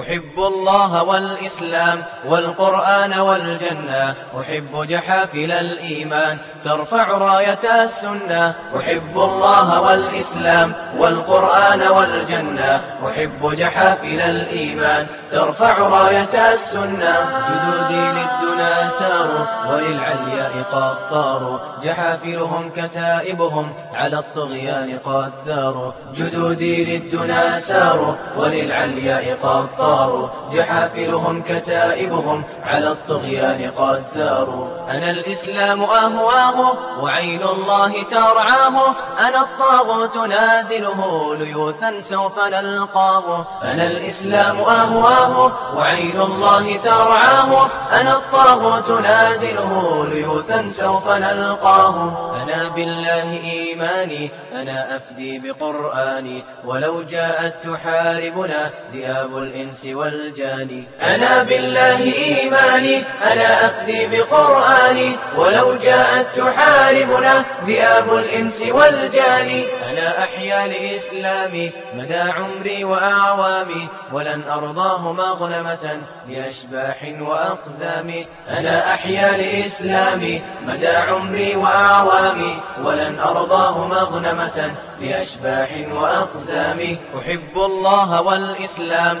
أحب الله والإسلام والقرآن والجنة. أحب جحافل الإيمان ترفع راية السنة. أحب الله والإسلام والقرآن والجنة. أحب جحافل الإيمان ترفع راية السنة. جدودي للدنا ساروا وللعلياء قد طاروا. جحافلهم كتائبهم على الطغيان قد ثاروا. جدودي للدنا ساروا وللعلياء قد طاروا طاروا جحافلهم كتائبهم على الطغيان قد ثاروا أنا الإسلام أهواه وعين الله ترعاه. أنا الطاغوت نازله ليوثا سوف نلقاه. أنا الإسلام أهواه وعين الله ترعاه. أنا الطاغوت نازله ليوثا سوف نلقاه. أنا بالله إيماني أنا أفدي بقرآني. ولو جاءت تحاربنا ذئاب الإنس والجان. أنا بالله إيماني أنا أفدي بقرآني. ولو جاءت تحاربنا ذئاب الإنس والجان. أنا أحيا لإسلامي مدى عمري وأعوامي. ولن أرضاه مغنمة لأشباح وأقزام أنا أحيا لإسلامي مدى عمري وأعوامي. ولن أرضاه مغنمة لأشباح وأقزام أحب الله والإسلام